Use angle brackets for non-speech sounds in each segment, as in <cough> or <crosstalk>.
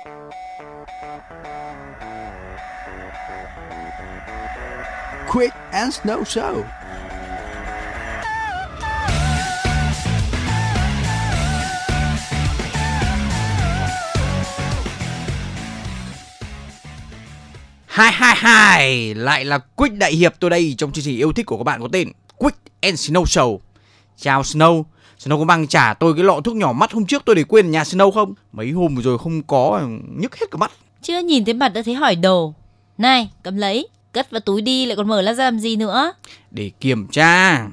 Quick and Snow Show. Hai hai hai lại là Quick đại hiệp tôi đây trong chương trình yêu thích của các bạn có tên Quick and Snow Show. Chào Snow, Snow có mang trả tôi cái lọ thuốc nhỏ mắt hôm trước tôi để quên ở nhà Snow không? Mấy hôm rồi không có nhức hết cả mắt. Chưa nhìn thấy mặt đã thấy hỏi đồ. Này, cầm lấy, cất vào túi đi lại còn mở ra làm gì nữa? Để kiểm tra.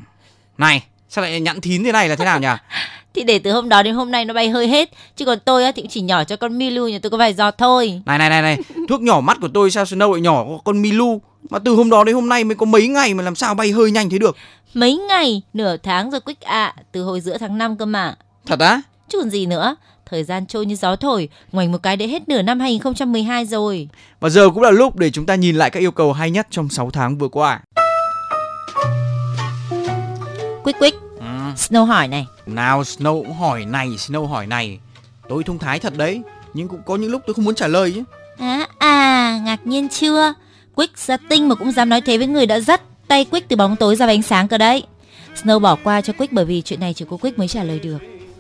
Này, sao lại nhẵn thín thế này là thế nào nhỉ? <laughs> thì để từ hôm đó đến hôm nay nó bay hơi hết chứ còn tôi á thì cũng chỉ nhỏ cho con Milu nhà tôi có vài giọt thôi này này này này thuốc nhỏ mắt của tôi sao Snow lại nhỏ con Milu mà từ hôm đó đến hôm nay mới có mấy ngày mà làm sao bay hơi nhanh thế được mấy ngày nửa tháng rồi Quick ạ à, từ hồi giữa tháng 5 cơ mà thật á chứ còn gì nữa Thời gian trôi như gió thổi, ngoảnh một cái đã hết nửa năm 2012 rồi. Và giờ cũng là lúc để chúng ta nhìn lại các yêu cầu hay nhất trong 6 tháng vừa qua. Quick quick, Snow hỏi này. Nào Snow cũng hỏi này, Snow hỏi này. Tôi thông thái thật đấy, nhưng cũng có những lúc tôi không muốn trả lời chứ. À, à ngạc nhiên chưa? Quick ra tinh mà cũng dám nói thế với người đã dắt tay Quick từ bóng tối ra ánh sáng cơ đấy. Snow bỏ qua cho Quick bởi vì chuyện này chỉ có Quick mới trả lời được.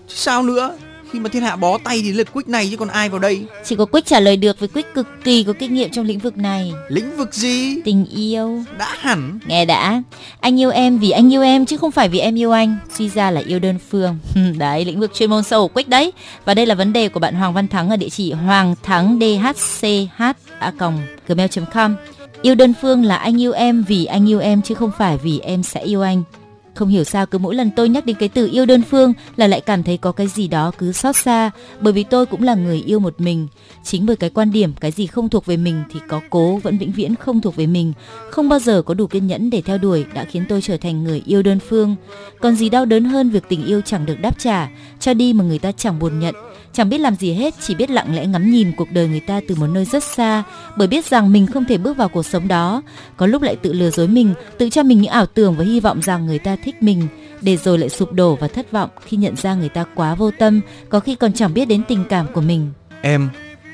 Chứ sao nữa? khi mà thiên hạ bó tay thì lượt Quick này chứ còn ai vào đây? Chỉ có Quick trả lời được với Quick cực kỳ có kinh nghiệm trong lĩnh vực này. Lĩnh vực gì? Tình yêu. Đã hẳn. Nghe đã. Anh yêu em vì anh yêu em chứ không phải vì em yêu anh. Suy ra là yêu đơn phương. <laughs> Đấy lĩnh vực chuyên môn sâu của Quick đấy. Và đây là vấn đề của bạn Hoàng Văn Thắng ở địa chỉ hoàng thắng dhch a gmail.com yêu đơn phương là anh yêu em vì anh yêu em chứ không phải vì em sẽ yêu anh không hiểu sao cứ mỗi lần tôi nhắc đến cái từ yêu đơn phương là lại cảm thấy có cái gì đó cứ xót xa, bởi vì tôi cũng là người yêu một mình. Chính bởi cái quan điểm cái gì không thuộc về mình thì có cố vẫn vĩnh viễn không thuộc về mình, không bao giờ có đủ kiên nhẫn để theo đuổi đã khiến tôi trở thành người yêu đơn phương. Còn gì đau đớn hơn việc tình yêu chẳng được đáp trả, cho đi mà người ta chẳng buồn nhận, chẳng biết làm gì hết, chỉ biết lặng lẽ ngắm nhìn cuộc đời người ta từ một nơi rất xa, bởi biết rằng mình không thể bước vào cuộc sống đó. Có lúc lại tự lừa dối mình, tự cho mình những ảo tưởng và hy vọng rằng người ta thích mình, để rồi lại sụp đổ và thất vọng khi nhận ra người ta quá vô tâm, có khi còn chẳng biết đến tình cảm của mình. Em,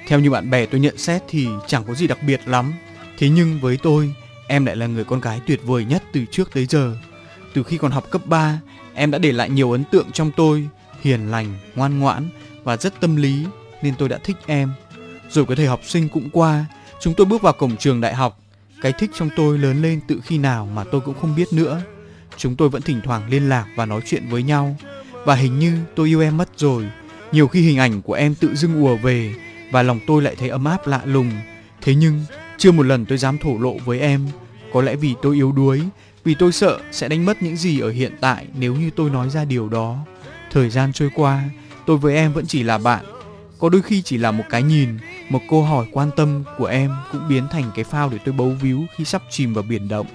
theo như bạn bè tôi nhận xét thì chẳng có gì đặc biệt lắm. Thế nhưng với tôi, em lại là người con gái tuyệt vời nhất từ trước tới giờ. Từ khi còn học cấp 3, em đã để lại nhiều ấn tượng trong tôi, hiền lành, ngoan ngoãn và rất tâm lý nên tôi đã thích em. Rồi cái thời học sinh cũng qua, chúng tôi bước vào cổng trường đại học. Cái thích trong tôi lớn lên từ khi nào mà tôi cũng không biết nữa. Chúng tôi vẫn thỉnh thoảng liên lạc và nói chuyện với nhau. Và hình như tôi yêu em mất rồi. Nhiều khi hình ảnh của em tự dưng ùa về và lòng tôi lại thấy ấm áp lạ lùng. Thế nhưng chưa một lần tôi dám thổ lộ với em. Có lẽ vì tôi yếu đuối, vì tôi sợ sẽ đánh mất những gì ở hiện tại nếu như tôi nói ra điều đó. Thời gian trôi qua, tôi với em vẫn chỉ là bạn. Có đôi khi chỉ là một cái nhìn, một câu hỏi quan tâm của em cũng biến thành cái phao để tôi bấu víu khi sắp chìm vào biển động.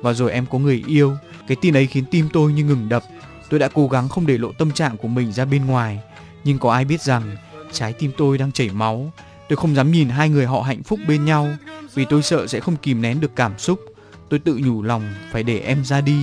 Và rồi em có người yêu, cái tin ấy khiến tim tôi như ngừng đập. Tôi đã cố gắng không để lộ tâm trạng của mình ra bên ngoài, nhưng có ai biết rằng trái tim tôi đang chảy máu. Tôi không dám nhìn hai người họ hạnh phúc bên nhau, vì tôi sợ sẽ không kìm nén được cảm xúc. Tôi tự nhủ lòng phải để em ra đi,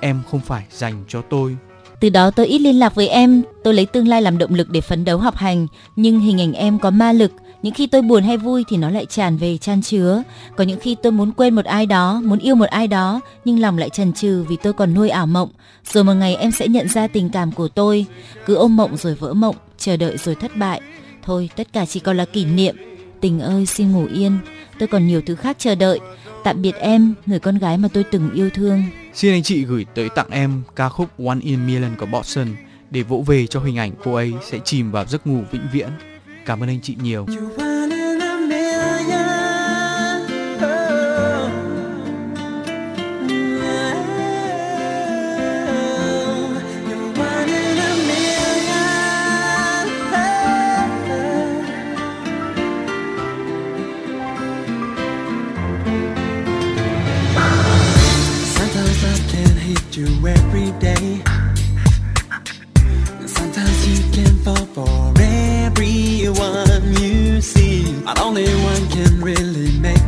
em không phải dành cho tôi từ đó tôi ít liên lạc với em, tôi lấy tương lai làm động lực để phấn đấu học hành, nhưng hình ảnh em có ma lực, những khi tôi buồn hay vui thì nó lại tràn về chan chứa. Có những khi tôi muốn quên một ai đó, muốn yêu một ai đó, nhưng lòng lại chần chừ vì tôi còn nuôi ảo mộng. Rồi một ngày em sẽ nhận ra tình cảm của tôi, cứ ôm mộng rồi vỡ mộng, chờ đợi rồi thất bại. Thôi, tất cả chỉ còn là kỷ niệm. Tình ơi, xin ngủ yên, tôi còn nhiều thứ khác chờ đợi. Tạm biệt em, người con gái mà tôi từng yêu thương. Xin anh chị gửi tới tặng em ca khúc One in Million của Boston để vỗ về cho hình ảnh cô ấy sẽ chìm vào giấc ngủ vĩnh viễn. Cảm ơn anh chị nhiều. I've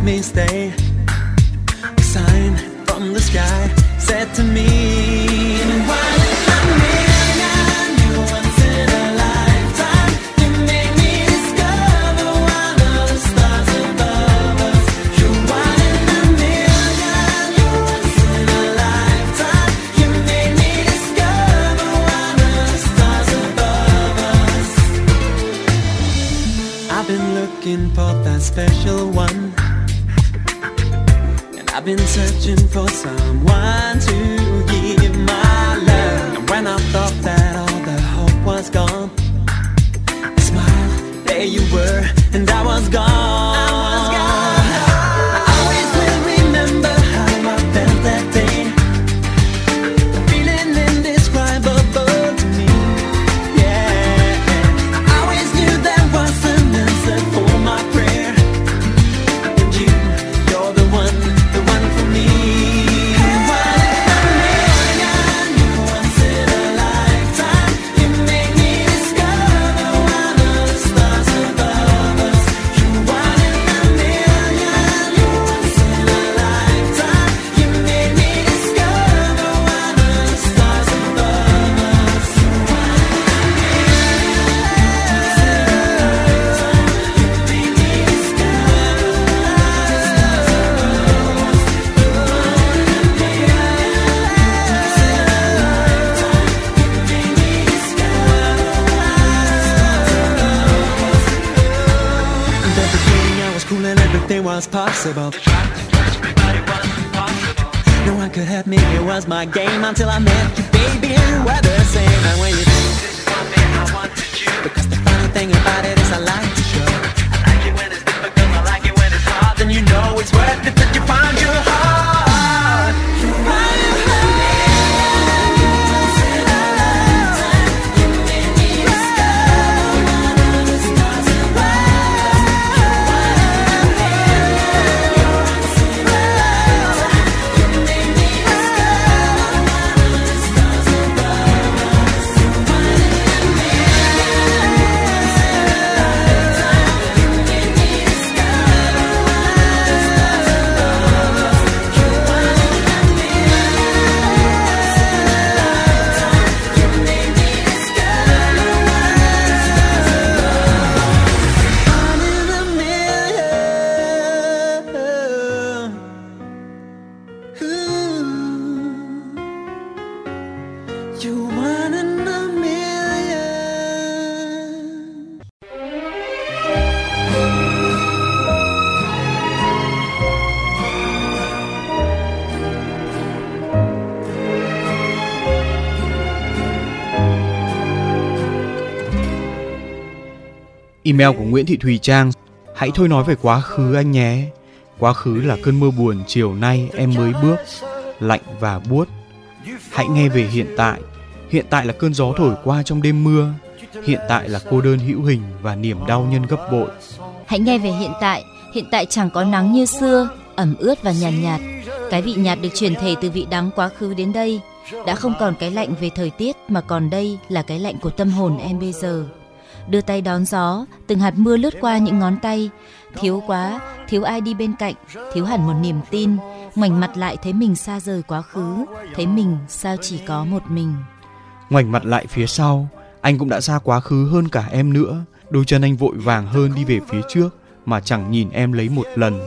me stay. Email của Nguyễn Thị Thùy Trang. Hãy thôi nói về quá khứ anh nhé. Quá khứ là cơn mưa buồn chiều nay em mới bước Lạnh và buốt. Hãy nghe về hiện tại. Hiện tại là cơn gió thổi qua trong đêm mưa. Hiện tại là cô đơn hữu hình và niềm đau nhân gấp bội. Hãy nghe về hiện tại, hiện tại chẳng có nắng như xưa, ẩm ướt và nhàn nhạt, Cái vị nhạt được truyền thể từ vị đắng quá khứ đến đây, đã không còn cái lạnh về thời tiết mà còn đây là cái lạnh của tâm hồn em bây giờ. Đưa tay đón gió, từng hạt mưa lướt qua những ngón tay, thiếu quá, thiếu ai đi bên cạnh, thiếu hẳn một niềm tin, ngoảnh mặt lại thấy mình xa rời quá khứ, thấy mình sao chỉ có một mình. Ngoảnh mặt lại phía sau Anh cũng đã xa quá khứ hơn cả em nữa. Đôi chân anh vội vàng hơn đi về phía trước Mà chẳng nhìn em lấy một lần.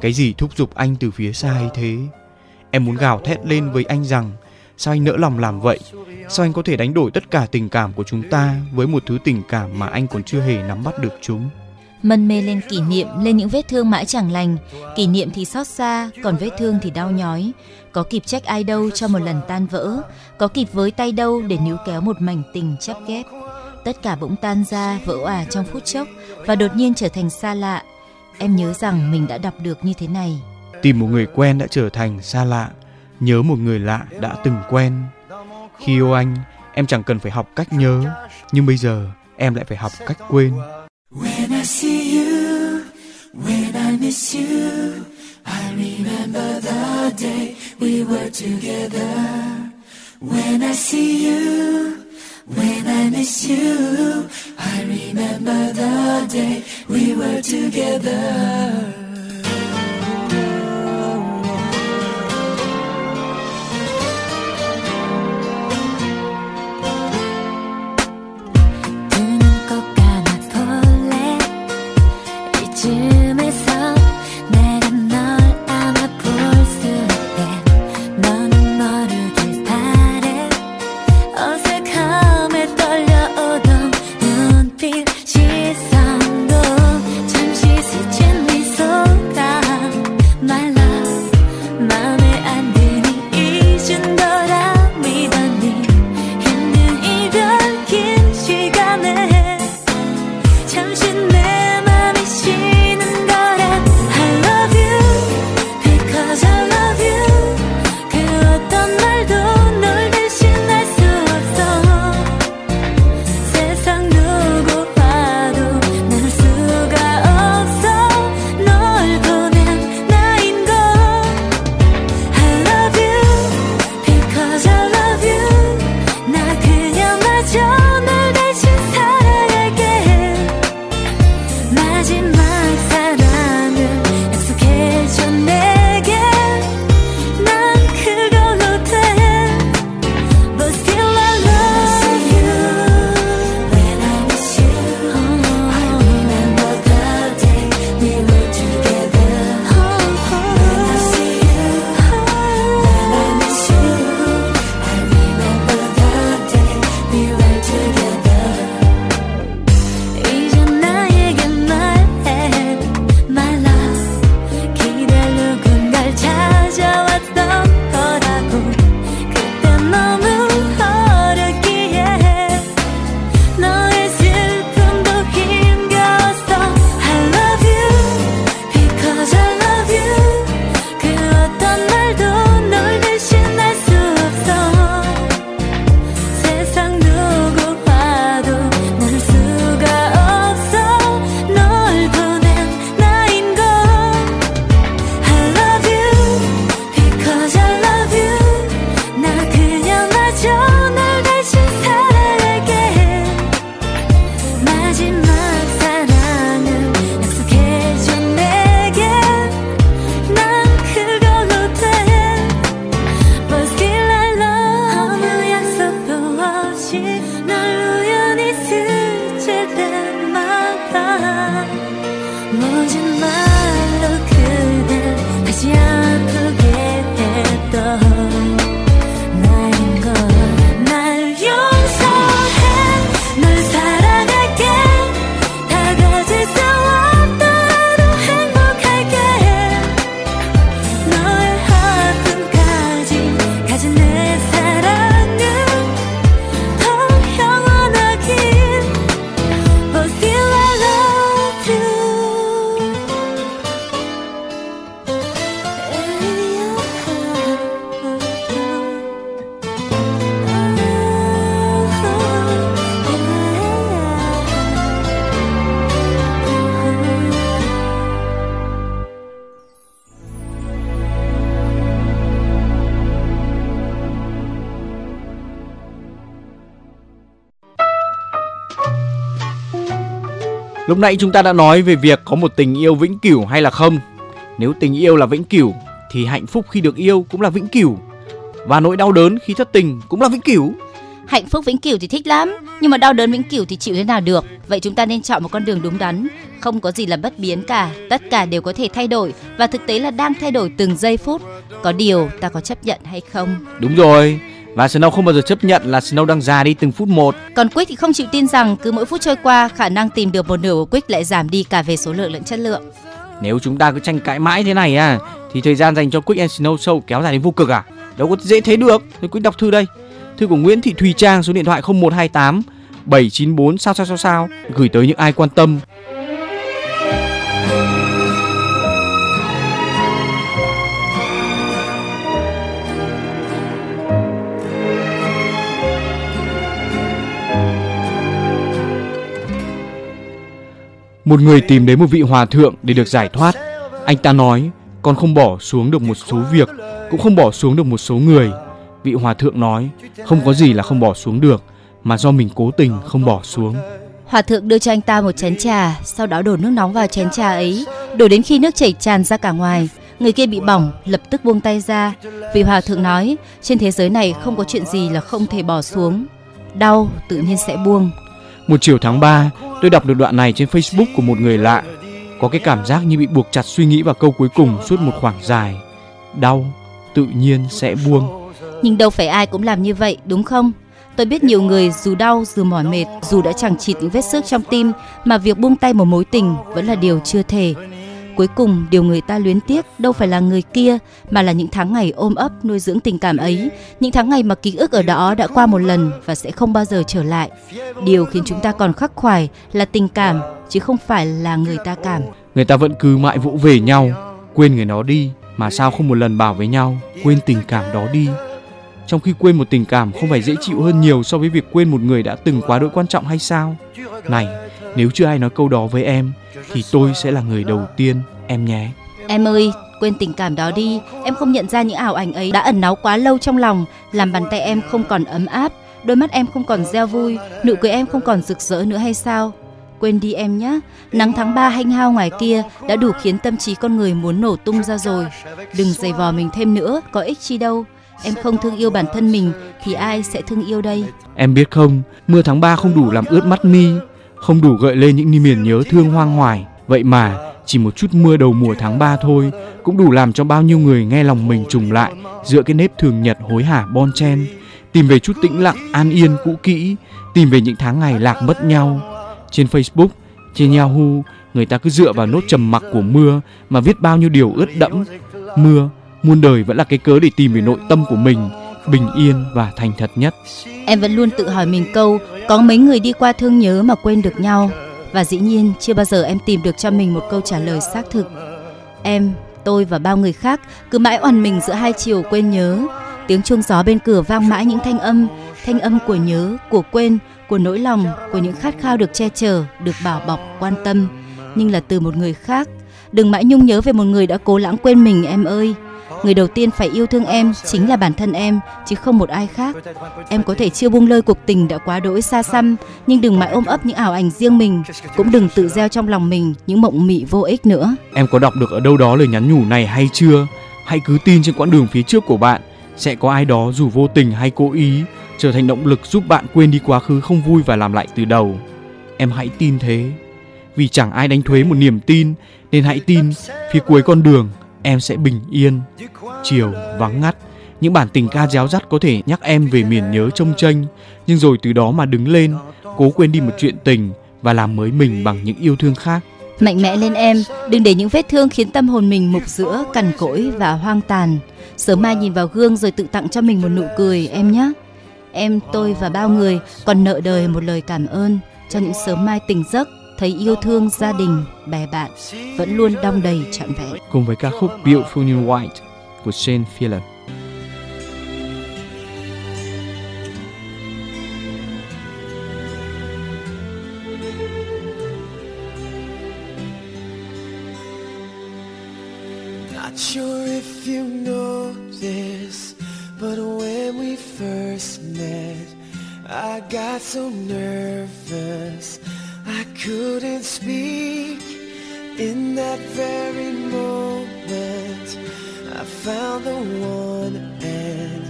Cái gì thúc giục anh từ phía xa hay thế? Em muốn gào thét lên với anh rằng Sao anh nỡ lòng làm vậy? Sao anh có thể đánh đổi tất cả tình cảm của chúng ta Với một thứ tình cảm mà anh còn chưa hề nắm bắt được chúng? Mân mê lên kỷ niệm lên những vết thương mãi chẳng lành. Kỷ niệm thì xót xa còn vết thương thì đau nhói. Có kịp trách ai đâu cho một lần tan vỡ. Có kịp với tay đâu để níu kéo một mảnh tình chắp ghép. Tất cả bỗng tan ra vỡ òa trong phút chốc và đột nhiên trở thành xa lạ. Em nhớ rằng mình đã đọc được như thế này. Tìm một người quen đã trở thành xa lạ Nhớ một người lạ đã từng quen Khi yêu anh Em chẳng cần phải học cách nhớ Nhưng bây giờ em lại phải học cách quên When I see you, when I miss you, I remember the day we were together. When I see you, when I miss you, I remember the day we were together. Lúc nãy chúng ta đã nói về việc có một tình yêu vĩnh cửu hay là không. Nếu tình yêu là vĩnh cửu thì hạnh phúc khi được yêu cũng là vĩnh cửu. Và nỗi đau đớn khi thất tình cũng là vĩnh cửu. Hạnh phúc vĩnh cửu thì thích lắm, nhưng mà đau đớn vĩnh cửu thì chịu thế nào được. Vậy chúng ta nên chọn một con đường đúng đắn, không có gì là bất biến cả, tất cả đều có thể thay đổi và thực tế là đang thay đổi từng giây phút. Có điều ta có chấp nhận hay không? Đúng rồi. Và Snow không bao giờ chấp nhận là Snow đang già đi từng phút một. Còn Quick thì không chịu tin rằng cứ mỗi phút trôi qua, khả năng tìm được một nửa của Quick lại giảm đi cả về số lượng lẫn chất lượng. Nếu chúng ta cứ tranh cãi mãi thế này à thì thời gian dành cho Quick and Snow Show kéo dài đến vô cực à? Đâu có dễ thế được. Tôi Quick đọc thư đây. Thư của Nguyễn Thị Thùy Trang số điện thoại 0128 794 sao sao sao sao gửi tới những ai quan tâm. Một người tìm đến một vị hòa thượng để được giải thoát. Anh ta nói, con không bỏ xuống được một số việc, cũng không bỏ xuống được một số người. Vị hòa thượng nói, không có gì là không bỏ xuống được, mà do mình cố tình không bỏ xuống. Hòa thượng đưa cho anh ta một chén trà, sau đó đổ nước nóng vào chén trà ấy, đổ đến khi nước chảy tràn ra cả ngoài. Người kia bị bỏng, lập tức buông tay ra. Vị hòa thượng nói, trên thế giới này không có chuyện gì là không thể bỏ xuống. Đau tự nhiên sẽ buông. Một chiều tháng 3, tôi đọc được đoạn này trên Facebook của một người lạ. Có cái cảm giác như bị buộc chặt suy nghĩ vào câu cuối cùng suốt một khoảng dài. Đau, tự nhiên sẽ buông. Nhưng đâu phải ai cũng làm như vậy, đúng không? Tôi biết nhiều người dù đau dù mỏi mệt, dù đã chẳng chịt những vết xước trong tim mà việc buông tay một mối tình vẫn là điều chưa thể. Cuối cùng điều người ta luyến tiếc đâu phải là người kia mà là những tháng ngày ôm ấp nuôi dưỡng tình cảm ấy, những tháng ngày mà ký ức ở đó đã qua một lần và sẽ không bao giờ trở lại. Điều khiến chúng ta còn khắc khoải là tình cảm chứ không phải là người ta cảm. Người ta vẫn cứ mãi vỗ về nhau, quên người đó đi mà sao không một lần bảo với nhau quên tình cảm đó đi. Trong khi quên một tình cảm không phải dễ chịu hơn nhiều so với việc quên một người đã từng quá đỗi quan trọng hay sao? Này, nếu chưa ai nói câu đó với em thì tôi sẽ là người đầu tiên em nhé. Em ơi, quên tình cảm đó đi, em không nhận ra những ảo ảnh ấy đã ẩn náu quá lâu trong lòng, làm bàn tay em không còn ấm áp, đôi mắt em không còn reo vui, nụ cười em không còn rực rỡ nữa hay sao? quên đi em nhé. Nắng tháng 3 hanh hao ngoài kia đã đủ khiến tâm trí con người muốn nổ tung ra rồi. Đừng giày vò mình thêm nữa, có ích chi đâu. Em không thương yêu bản thân mình thì ai sẽ thương yêu đây? Em biết không, mưa tháng 3 không đủ làm ướt mắt mi, không đủ gợi lên những niềm nhớ thương hoang hoài. Vậy mà chỉ một chút mưa đầu mùa tháng 3 thôi cũng đủ làm cho bao nhiêu người nghe lòng mình trùng lại giữa cái nếp thường nhật hối hả bon chen, tìm về chút tĩnh lặng an yên cũ kỹ, tìm về những tháng ngày lạc mất nhau. Trên Facebook, trên Yahoo, người ta cứ dựa vào nốt trầm mặc của mưa mà viết bao nhiêu điều ướt đẫm. Mưa, muôn đời vẫn là cái cớ để tìm về nội tâm của mình, bình yên và thành thật nhất. Em vẫn luôn tự hỏi mình câu có mấy người đi qua thương nhớ mà quên được nhau và dĩ nhiên chưa bao giờ em tìm được cho mình một câu trả lời xác thực. Em, tôi và bao người khác cứ mãi oằn mình giữa hai chiều quên nhớ. Tiếng chuông gió bên cửa vang mãi những thanh âm, thanh âm của nhớ, của quên, của nỗi lòng, của những khát khao được che chở, được bảo bọc, quan tâm, nhưng là từ một người khác. Đừng mãi nhung nhớ về một người đã cố lãng quên mình em ơi. Người đầu tiên phải yêu thương em chính là bản thân em, chứ không một ai khác. Em có thể chưa buông lơi cuộc tình đã quá đỗi xa xăm, nhưng đừng mãi ôm ấp những ảo ảnh riêng mình, cũng đừng tự gieo trong lòng mình những mộng mị vô ích nữa. Em có đọc được ở đâu đó lời nhắn nhủ này hay chưa? Hãy cứ tin trên quãng đường phía trước của bạn sẽ có ai đó dù vô tình hay cố ý trở thành động lực giúp bạn quên đi quá khứ không vui và làm lại từ đầu. Em hãy tin thế. Vì chẳng ai đánh thuế một niềm tin nên hãy tin phía cuối con đường em sẽ bình yên. Chiều vắng ngắt, những bản tình ca réo rắt có thể nhắc em về miền nhớ trông tranh, nhưng rồi từ đó mà đứng lên, cố quên đi một chuyện tình và làm mới mình bằng những yêu thương khác. Mạnh mẽ lên em, đừng để những vết thương khiến tâm hồn mình mục giữa, cằn cỗi và hoang tàn. Sớm mai nhìn vào gương rồi tự tặng cho mình một nụ cười em nhé. Em, tôi và bao người còn nợ đời một lời cảm ơn cho những sớm mai tỉnh giấc thấy yêu thương gia đình, bè bạn vẫn luôn đong đầy trọn vẹn. Cùng với ca khúc Beautiful in White của Shane Fieler. Not sure if you know this, but when we first met, I got so nervous I couldn't speak. In that very moment, I found the one, and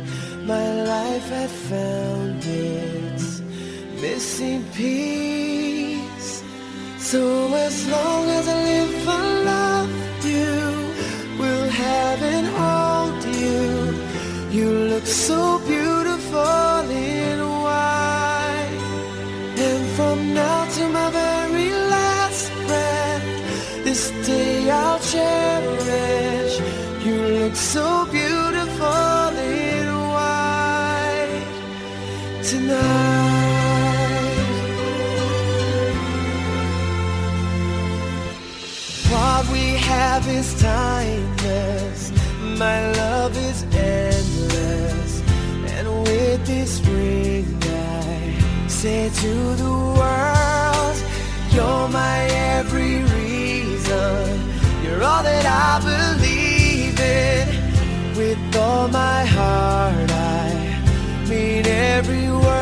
my life had found its missing piece. So as long as I live, I love you. Will have and hold you. You look so beautiful in day I'll cherish. You look so beautiful in white tonight. What we have is timeless. My love is endless. And with this ring, I say to the world, You're my every reason. You're all that I believe in. With all my heart, I mean every word.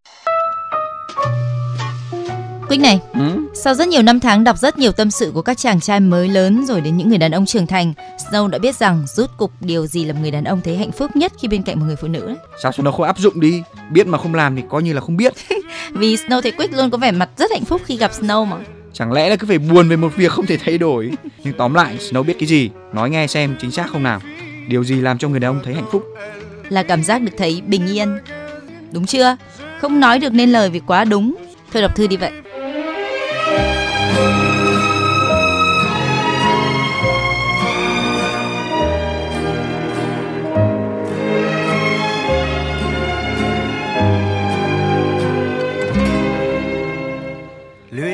Quyết này, Ừ? sau rất nhiều năm tháng đọc rất nhiều tâm sự của các chàng trai mới lớn rồi đến những người đàn ông trưởng thành, Snow đã biết rằng rút cục điều gì làm người đàn ông thấy hạnh phúc nhất khi bên cạnh một người phụ nữ. đấy. Sao Snow không áp dụng đi? Biết mà không làm thì coi như là không biết. <laughs> Vì Snow thấy Quyết luôn có vẻ mặt rất hạnh phúc khi gặp Snow mà. Chẳng lẽ là cứ phải buồn về một việc không thể thay đổi? Nhưng tóm lại, Snow biết cái gì? Nói nghe xem chính xác không nào? Điều gì làm cho người đàn ông thấy hạnh phúc? Là cảm giác được thấy bình yên. Đúng chưa? Không nói được nên lời vì quá đúng. Thôi đọc thư đi vậy.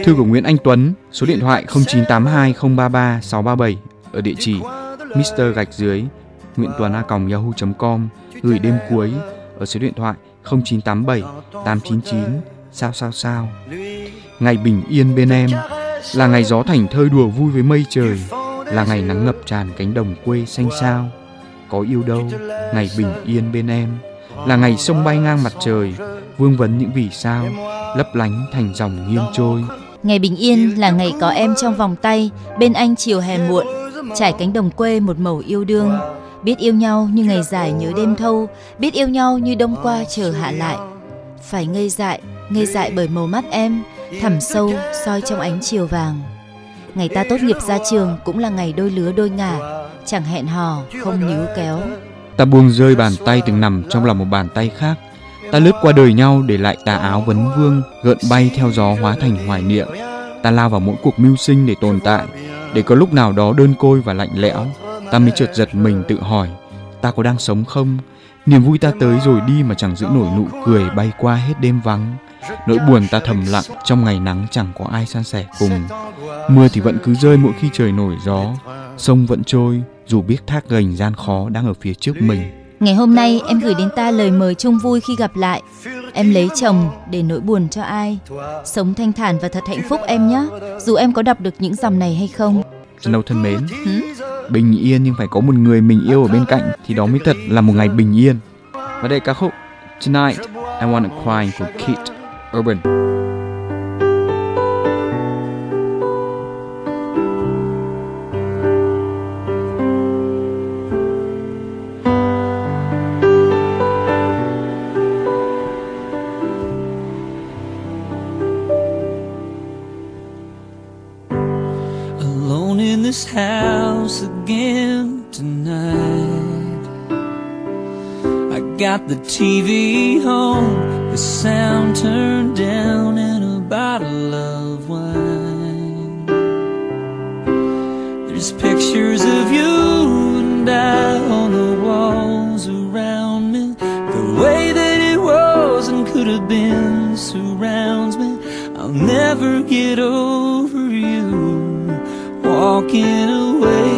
Thư của Nguyễn Anh Tuấn, số điện thoại 0982033637 ở địa chỉ Mr gạch dưới Nguyễn Tuấn a Còng yahoo.com gửi đêm cuối ở số điện thoại 0987 899 sao sao sao. Ngày bình yên bên em là ngày gió thành thơi đùa vui với mây trời, là ngày nắng ngập tràn cánh đồng quê xanh sao. Có yêu đâu, ngày bình yên bên em là ngày sông bay ngang mặt trời, vương vấn những vì sao lấp lánh thành dòng nghiêng trôi. Ngày bình yên là ngày có em trong vòng tay, bên anh chiều hè muộn, trải cánh đồng quê một màu yêu đương. Biết yêu nhau như ngày dài nhớ đêm thâu, biết yêu nhau như đông qua chờ hạ lại. Phải ngây dại, ngây dại bởi màu mắt em, thẳm sâu soi trong ánh chiều vàng. Ngày ta tốt nghiệp ra trường cũng là ngày đôi lứa đôi ngả, chẳng hẹn hò, không níu kéo. Ta buông rơi bàn tay từng nằm trong lòng một bàn tay khác. Ta lướt qua đời nhau để lại tà áo vấn vương gợn bay theo gió hóa thành hoài niệm. Ta lao vào mỗi cuộc mưu sinh để tồn tại, để có lúc nào đó đơn côi và lạnh lẽo, ta mới chợt giật mình tự hỏi, ta có đang sống không? Niềm vui ta tới rồi đi mà chẳng giữ nổi nụ cười bay qua hết đêm vắng. Nỗi buồn ta thầm lặng trong ngày nắng chẳng có ai san sẻ cùng. Mưa thì vẫn cứ rơi mỗi khi trời nổi gió, sông vẫn trôi dù biết thác gành gian khó đang ở phía trước mình. Ngày hôm nay em gửi đến ta lời mời chung vui khi gặp lại. Em lấy chồng để nỗi buồn cho ai. Sống thanh thản và thật hạnh phúc em nhé. Dù em có đọc được những dòng này hay không. Snow thân mến, Hử? bình yên nhưng phải có một người mình yêu ở bên cạnh thì đó mới thật là một ngày bình yên. Và đây ca khúc Tonight I Wanna Cry của Kate Urban. This house again tonight. I got the TV on, the sound turned down, and a bottle of wine. There's pictures of you and I on the walls around me. The way that it was and could have been surrounds me. I'll never get over away.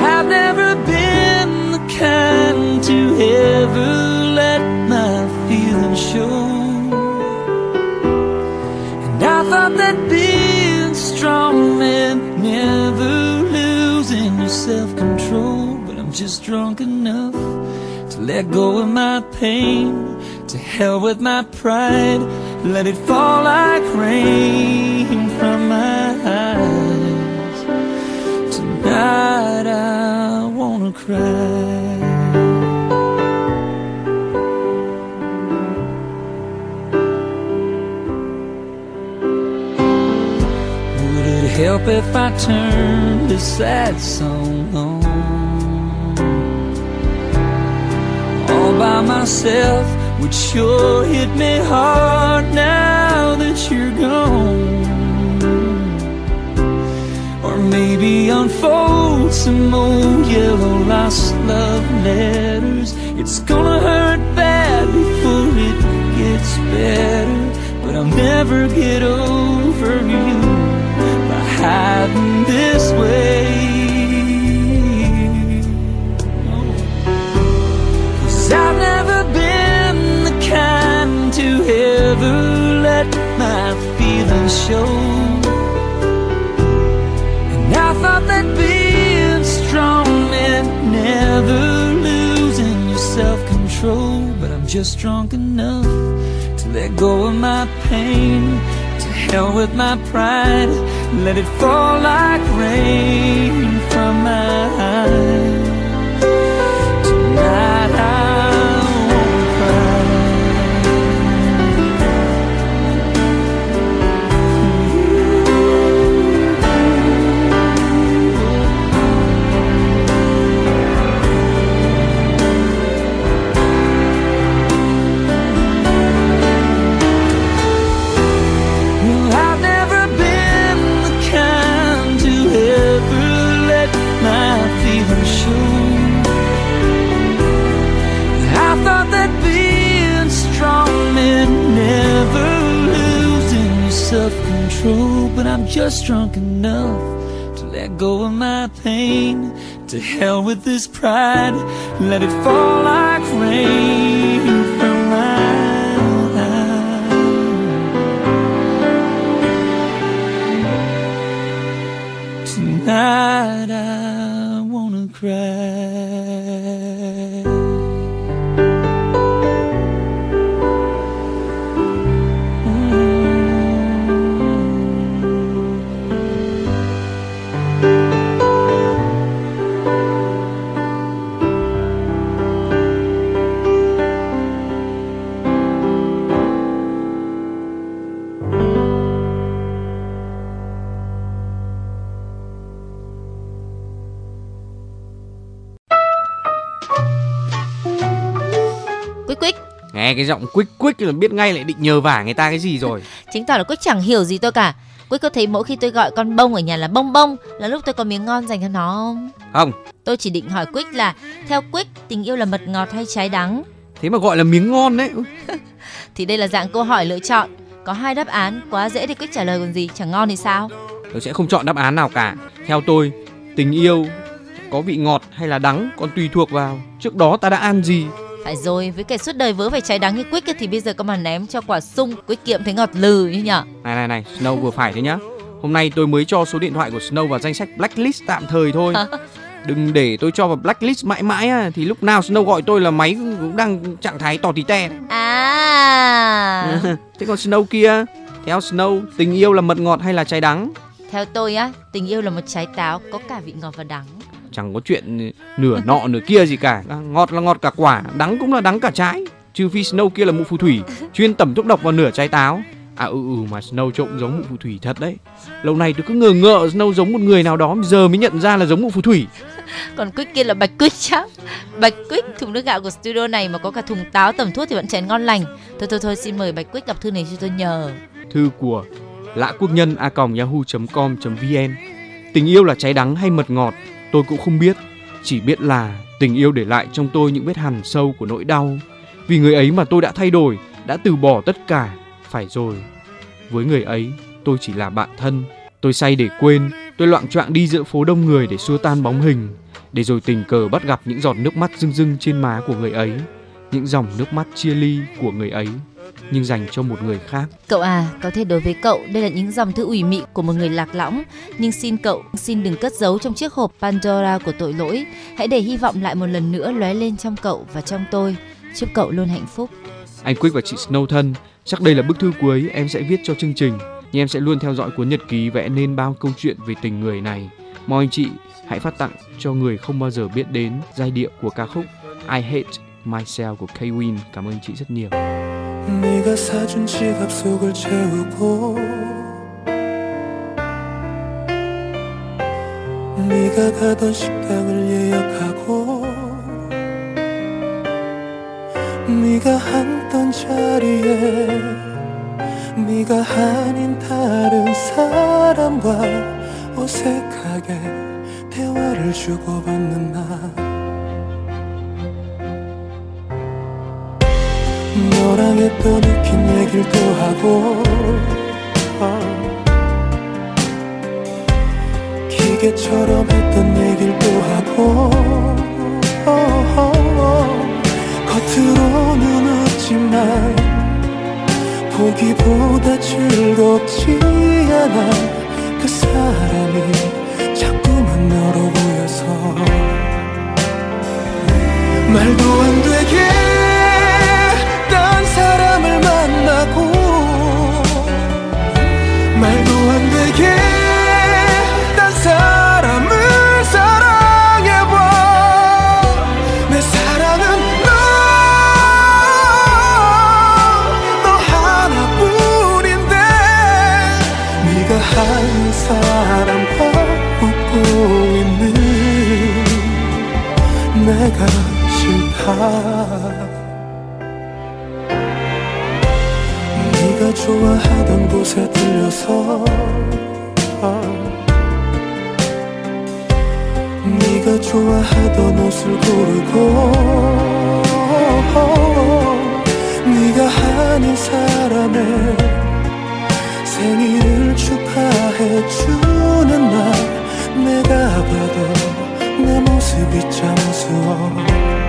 I've never been the kind to ever let my feelings show. And I thought that being strong meant never losing your self control. But I'm just drunk enough to let go of my pain. To hell with my pride, let it fall like rain from my eyes. Tonight I wanna cry. Would it help if I turned a sad song on? All by myself would sure hit me hard now that you're gone. Or maybe unfold some old yellow lost love letters. It's gonna hurt bad before it gets better, but I'll never get over you by hiding this way. Feelings show. And I thought that being strong meant never losing your self control. But I'm just drunk enough to let go of my pain. To hell with my pride, let it fall like rain from my eyes. Self-control, but I'm just drunk enough to let go of my pain. To hell with this pride, let it fall like rain from my eyes. Tonight I Nghe cái giọng quýt quýt là biết ngay lại định nhờ vả người ta cái gì rồi. <laughs> chứng tỏ là Quýt chẳng hiểu gì tôi cả. Quýt có thấy mỗi khi tôi gọi con bông ở nhà là bông bông là lúc tôi có miếng ngon dành cho nó không? Không, Tôi chỉ định hỏi Quýt là theo Quýt tình yêu là mật ngọt hay trái đắng? thế mà gọi là miếng ngon đấy. <laughs> Thì đây là dạng câu hỏi lựa chọn. Có hai đáp án, quá dễ để Quýt trả lời còn gì, chẳng ngon thì sao? Tôi sẽ không chọn đáp án nào cả. Theo tôi, tình yêu có vị ngọt hay là đắng còn tùy thuộc vào trước đó ta đã ăn gì. Phải rồi, với kẻ suốt đời vớ phải trái đắng như Quýt thì bây giờ có mà ném cho quả sung, Quýt kiệm thấy ngọt lừ như nhở? Này này này, Snow vừa phải thế nhá. Hôm nay tôi mới cho số điện thoại của Snow vào danh sách blacklist tạm thời thôi. Đừng để tôi cho vào blacklist mãi mãi à, thì lúc nào Snow gọi tôi là máy cũng đang trạng thái tỏ tí te. À, <laughs> thế còn Snow kia, theo Snow, tình yêu là mật ngọt hay là trái đắng? theo tôi á, tình yêu là một trái táo có cả vị ngọt và đắng. Chẳng có chuyện nửa nọ nửa kia gì cả. Ngọt là ngọt cả quả, đắng cũng là đắng cả trái. Trừ phi Snow kia là mụ phù thủy, chuyên tẩm thuốc độc vào nửa trái táo. À ừ ừ mà Snow trông giống mụ phù thủy thật đấy. Lâu nay tôi cứ ngờ ngợ Snow giống một người nào đó, giờ mới nhận ra là giống mụ phù thủy. Còn Quýt kia là bạch Quýt chắc. Bạch Quýt thùng nước gạo của studio này mà có cả thùng táo tẩm thuốc thì vẫn chén ngon lành. Thôi thôi thôi, xin mời Bạch Quýt đọc thư này cho tôi nhờ. Thư của lã quốc nhân a yahoo.com.vn Tình yêu là trái đắng hay mật ngọt, tôi cũng không biết. Chỉ biết là tình yêu để lại trong tôi những vết hằn sâu của nỗi đau. Vì người ấy mà tôi đã thay đổi, đã từ bỏ tất cả. Phải rồi, với người ấy tôi chỉ là bạn thân. Tôi say để quên, tôi loạn trọn đi giữa phố đông người để xua tan bóng hình. Để rồi tình cờ bắt gặp những giọt nước mắt rưng rưng trên má của người ấy. Những dòng nước mắt chia ly của người ấy nhưng dành cho một người khác. Cậu à, có thể đối với cậu đây là những dòng thư ủy mị của một người lạc lõng, nhưng xin cậu xin đừng cất giấu trong chiếc hộp Pandora của tội lỗi. Hãy để hy vọng lại một lần nữa lóe lên trong cậu và trong tôi. Chúc cậu luôn hạnh phúc. Anh Quick và chị Snow thân, chắc đây là bức thư cuối em sẽ viết cho chương trình. Nhưng em sẽ luôn theo dõi cuốn nhật ký vẽ nên bao câu chuyện về tình người này. Mong anh chị hãy phát tặng cho người không bao giờ biết đến giai điệu của ca khúc I Hate Myself của K-Win. Cảm ơn chị rất nhiều. 네가 사준 지갑 속을 채우고 네가 가던 식당을 예약하고 네가 앉던 자리에 네가 아닌 다른 사람과 어색하게 대화를 주고받는 날 너랑 했던 웃긴 얘기를 또 하고 어. 기계처럼 했던 얘기를 또 하고 어, 어, 어. 겉으로는 웃지만 보기보다 즐겁지 않아 그 사람이 자꾸만 너로 보여서 말도 안 되게 들려서. 네가 좋아하던 옷을 고르고 네가 아닌 사람의 생일을 축하해 주는 날 내가 봐도 내 모습이 참 우스워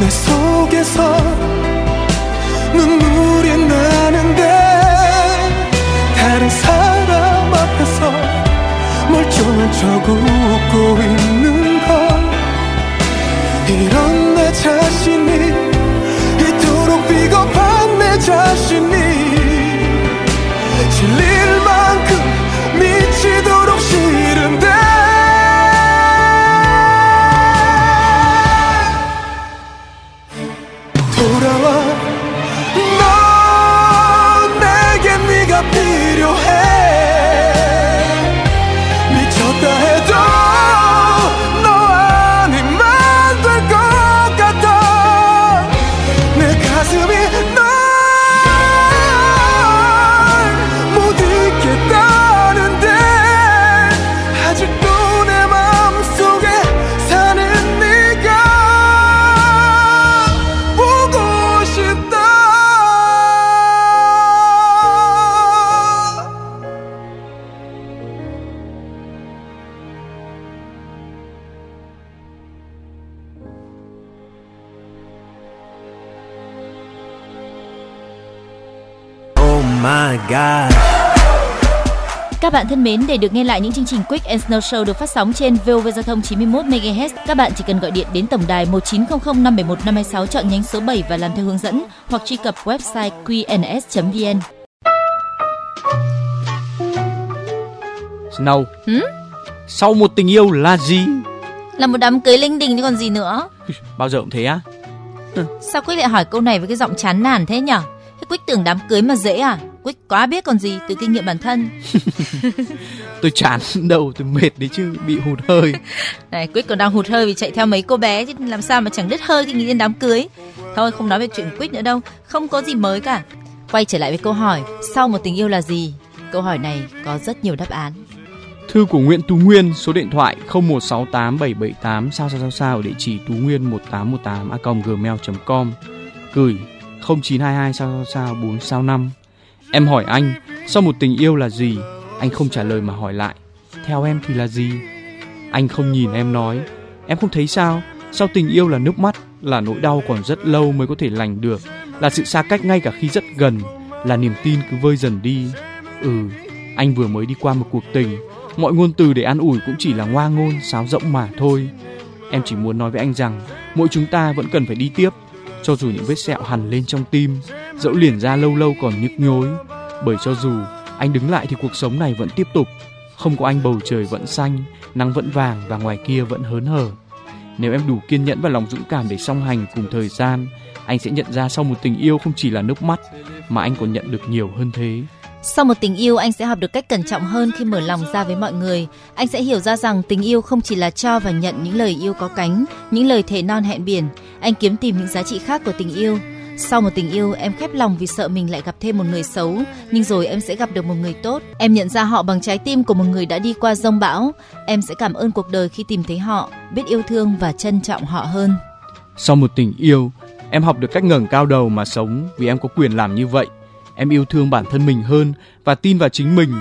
내 속에서 눈물이 나는데 다른 사람 앞에서 멀쩡한 척 웃고 있는 thân mến, để được nghe lại những chương trình Quick and Snow Show được phát sóng trên VOV Giao thông 91 MHz, các bạn chỉ cần gọi điện đến tổng đài 1900 571 526 chọn nhánh số 7 và làm theo hướng dẫn hoặc truy cập website qns.vn. Snow Hử? Sau một tình yêu là gì Là một đám cưới linh đình chứ còn gì nữa. Bao giờ cũng thế á Sao Quick lại hỏi câu này với cái giọng chán nản thế nhở? Thế Quick tưởng đám cưới mà dễ à? Quick quá biết còn gì từ kinh nghiệm bản thân. <laughs> Tôi chán đâu tôi mệt đấy chứ Bị hụt hơi <laughs> Này, Quick còn đang hụt hơi vì chạy theo mấy cô bé chứ làm sao mà chẳng đứt hơi khi nghĩ đến đám cưới. Thôi không nói về chuyện Quick nữa đâu, không có gì mới cả. Quay trở lại với câu hỏi, sau một tình yêu là gì? Câu hỏi này có rất nhiều đáp án. Thư của Nguyễn Tú Nguyên Số điện thoại 0168778 sao sao sao sao ở địa chỉ tú nguyên 1818 a gmail.com Gửi 0922 sao sao sao 4 sao 5 Em hỏi anh, Sau một tình yêu là gì? Anh không trả lời mà hỏi lại, Theo em thì là gì? Anh không nhìn em nói, Em không thấy sao? Sau tình yêu là nước mắt, Là nỗi đau còn rất lâu mới có thể lành được, Là sự xa cách ngay cả khi rất gần, Là niềm tin cứ vơi dần đi. Ừ Anh vừa mới đi qua một cuộc tình, Mọi ngôn từ để an ủi cũng chỉ là ngoa ngôn, Sáo rỗng mà thôi. Em chỉ muốn nói với anh rằng, Mỗi chúng ta vẫn cần phải đi tiếp. Cho dù những vết sẹo hằn lên trong tim Dẫu liền ra lâu lâu còn nhức nhối Bởi cho dù anh đứng lại thì cuộc sống này vẫn tiếp tục Không có anh bầu trời vẫn xanh Nắng vẫn vàng và ngoài kia vẫn hớn hở Nếu em đủ kiên nhẫn và lòng dũng cảm để song hành cùng thời gian, anh sẽ nhận ra sau một tình yêu không chỉ là nước mắt mà anh còn nhận được nhiều hơn thế. Sau một tình yêu, anh sẽ học được cách cẩn trọng hơn khi mở lòng ra với mọi người. Anh sẽ hiểu ra rằng tình yêu không chỉ là cho và nhận những lời yêu có cánh, những lời thề non hẹn biển. Anh kiếm tìm những giá trị khác của tình yêu. Sau một tình yêu, em khép lòng vì sợ mình lại gặp thêm một người xấu, nhưng rồi em sẽ gặp được một người tốt. Em nhận ra họ bằng trái tim của một người đã đi qua rông bão. Em sẽ cảm ơn cuộc đời khi tìm thấy họ, biết yêu thương và trân trọng họ hơn. Sau một tình yêu, em học được cách ngẩng cao đầu mà sống vì em có quyền làm như vậy. Em yêu thương bản thân mình hơn và tin vào chính mình.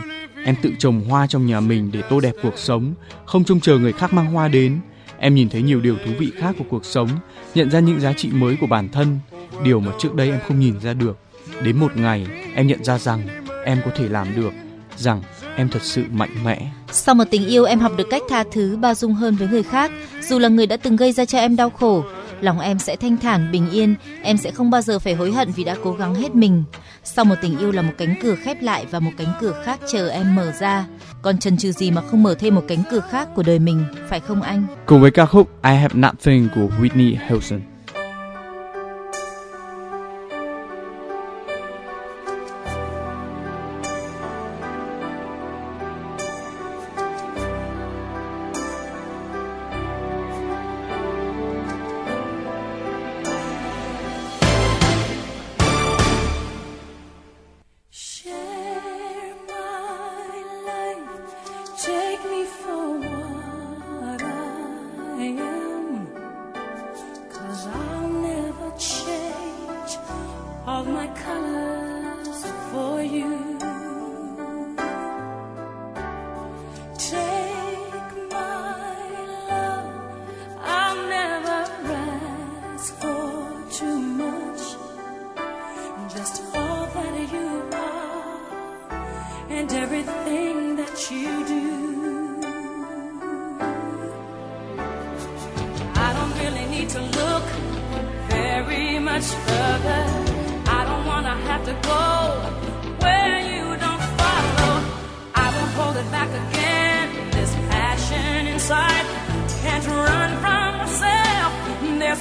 Em tự trồng hoa trong nhà mình để tô đẹp cuộc sống, không trông chờ người khác mang hoa đến. Em nhìn thấy nhiều điều thú vị khác của cuộc sống, nhận ra những giá trị mới của bản thân, điều mà trước đây em không nhìn ra được. Đến một ngày, em nhận ra rằng em có thể làm được, rằng em thật sự mạnh mẽ. Sau một tình yêu, em học được cách tha thứ, bao dung hơn với người khác, dù là người đã từng gây ra cho em đau khổ. Lòng em sẽ thanh thản, bình yên, em sẽ không bao giờ phải hối hận vì đã cố gắng hết mình. Sau một tình yêu là một cánh cửa khép lại và một cánh cửa khác chờ em mở ra. Còn chần chừ gì mà không mở thêm một cánh cửa khác của đời mình, phải không anh? Cùng với ca khúc I Have Nothing của Whitney Houston.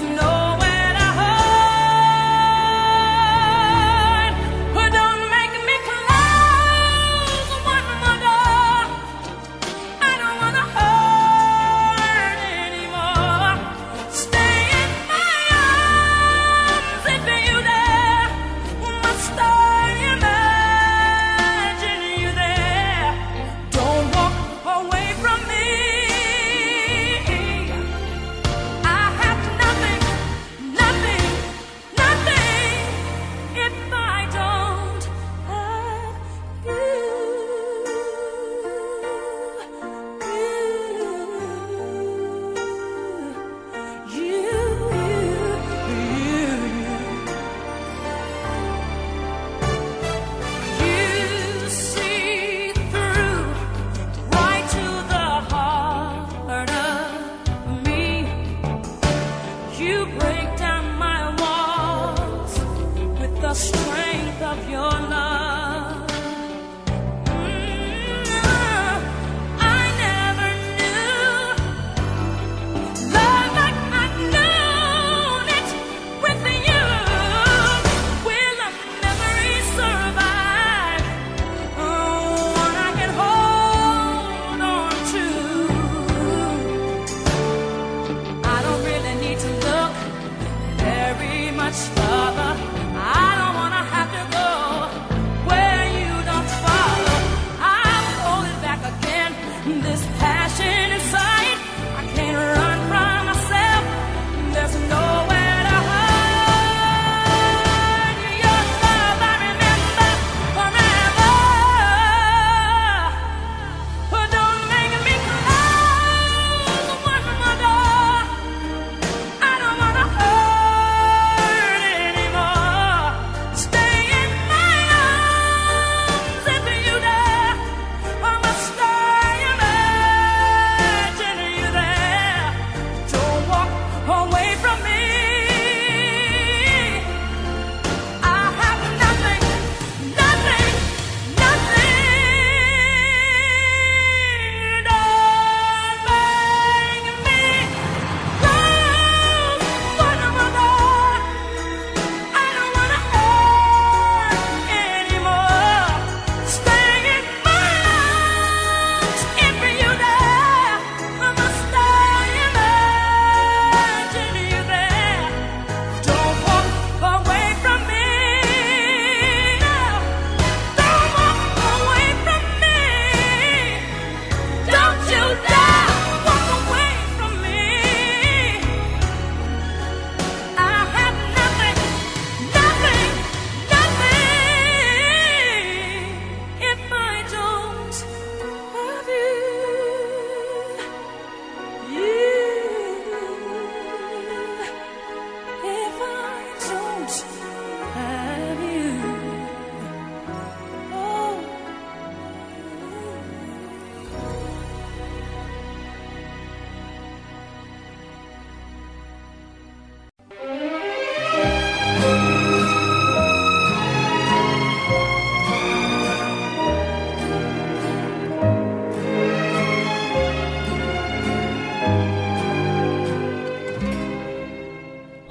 No.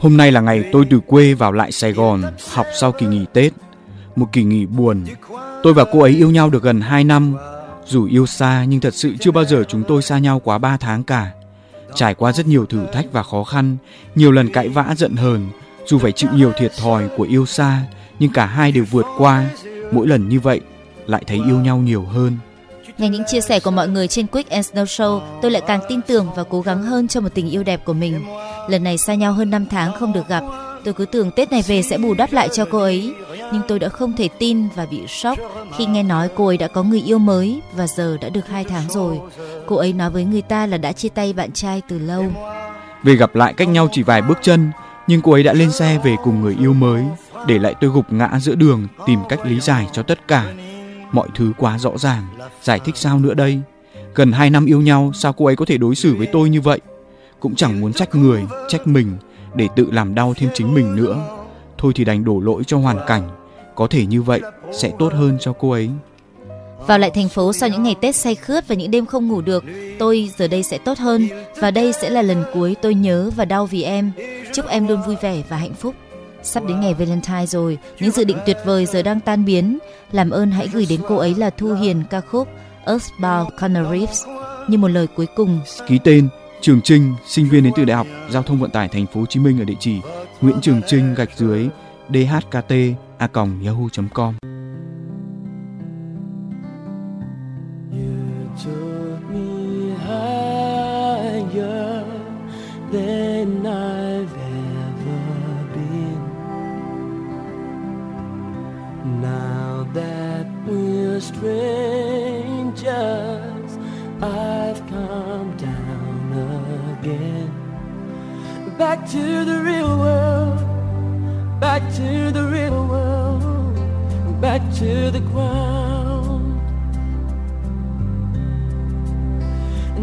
Hôm nay là ngày tôi từ quê vào lại Sài Gòn học sau kỳ nghỉ Tết. Một kỳ nghỉ buồn. Tôi và cô ấy yêu nhau được gần 2 năm. Dù yêu xa nhưng thật sự chưa bao giờ chúng tôi xa nhau quá 3 tháng cả. Trải qua rất nhiều thử thách và khó khăn, nhiều lần cãi vã giận hờn, dù phải chịu nhiều thiệt thòi của yêu xa, nhưng cả hai đều vượt qua. Mỗi lần như vậy lại thấy yêu nhau nhiều hơn. Nghe những chia sẻ của mọi người trên Quick and Snow Show, tôi lại càng tin tưởng và cố gắng hơn cho một tình yêu đẹp của mình. Lần này xa nhau hơn 5 tháng không được gặp, tôi cứ tưởng Tết này về sẽ bù đắp lại cho cô ấy, nhưng tôi đã không thể tin và bị sốc khi nghe nói cô ấy đã có người yêu mới và giờ đã được hai tháng rồi. Cô ấy nói với người ta là đã chia tay bạn trai từ lâu. Về gặp lại cách nhau chỉ vài bước chân, nhưng cô ấy đã lên xe về cùng người yêu mới, để lại tôi gục ngã giữa đường tìm cách lý giải cho tất cả. Mọi thứ quá rõ ràng, giải thích sao nữa đây? Gần hai năm yêu nhau, sao cô ấy có thể đối xử với tôi như vậy? Cũng chẳng muốn trách người, trách mình để tự làm đau thêm chính mình nữa. Thôi thì đành đổ lỗi cho hoàn cảnh. Có thể như vậy sẽ tốt hơn cho cô ấy. Vào lại thành phố sau những ngày Tết say khướt và những đêm không ngủ được, tôi giờ đây sẽ tốt hơn và đây sẽ là lần cuối tôi nhớ và đau vì em. Chúc em luôn vui vẻ và hạnh phúc. Sắp đến ngày Valentine rồi, những dự định tuyệt vời giờ đang tan biến. Làm ơn hãy gửi đến cô ấy là Thu Hiền ca khúc Earthbound Canaries như một lời cuối cùng. Ký tên Trường Trinh, sinh viên đến từ Đại học Giao thông Vận tải Thành phố Hồ Chí Minh ở địa chỉ Nguyễn Trường Trinh gạch dưới dhkt a yahoo.com. strangers, I've come down again. Back to the real world, back to the real world, back to the ground.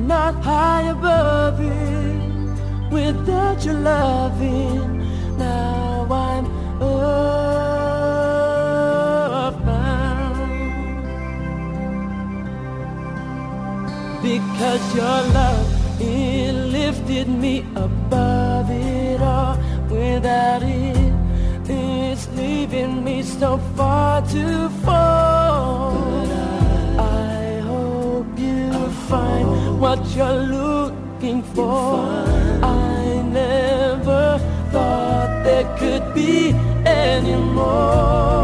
not high above it without your loving. Because your love it lifted me above it all. Without it, it's leaving me so far to fall. I hope you find what you're looking for. I never thought there could be any more.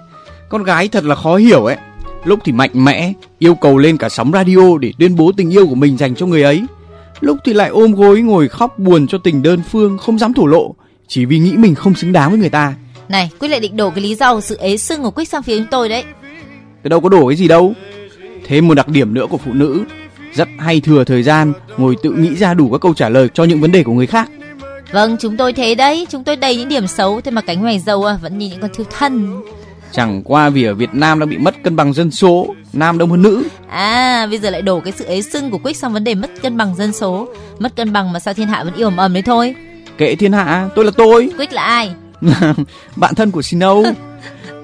Con gái thật là khó hiểu ấy. Lúc thì mạnh mẽ, yêu cầu lên cả sóng radio để tuyên bố tình yêu của mình dành cho người ấy. Lúc thì lại ôm gối ngồi khóc buồn cho tình đơn phương, không dám thổ lộ, chỉ vì nghĩ mình không xứng đáng với người ta. Này, Quyết lại định đổ cái lý do của sự ế sưng của Quyết sang phía chúng tôi đấy. Cái đâu có đổ cái gì đâu. Thêm một đặc điểm nữa của phụ nữ, rất hay thừa thời gian ngồi tự nghĩ ra đủ các câu trả lời cho những vấn đề của người khác. Vâng, chúng tôi thế đấy, chúng tôi đầy những điểm xấu, thế mà cánh mày dâu à, vẫn như những con thiêu thân. Chẳng qua vì ở Việt Nam đang bị mất cân bằng dân số, nam đông hơn nữ. À, bây giờ lại đổ cái sự ế sưng của Quyết sang vấn đề mất cân bằng dân số. Mất cân bằng mà sao thiên hạ vẫn yêu ầm ầm đấy thôi. Kệ thiên hạ, tôi là tôi. <laughs> Quyết là ai? <laughs> Bạn thân của Snow.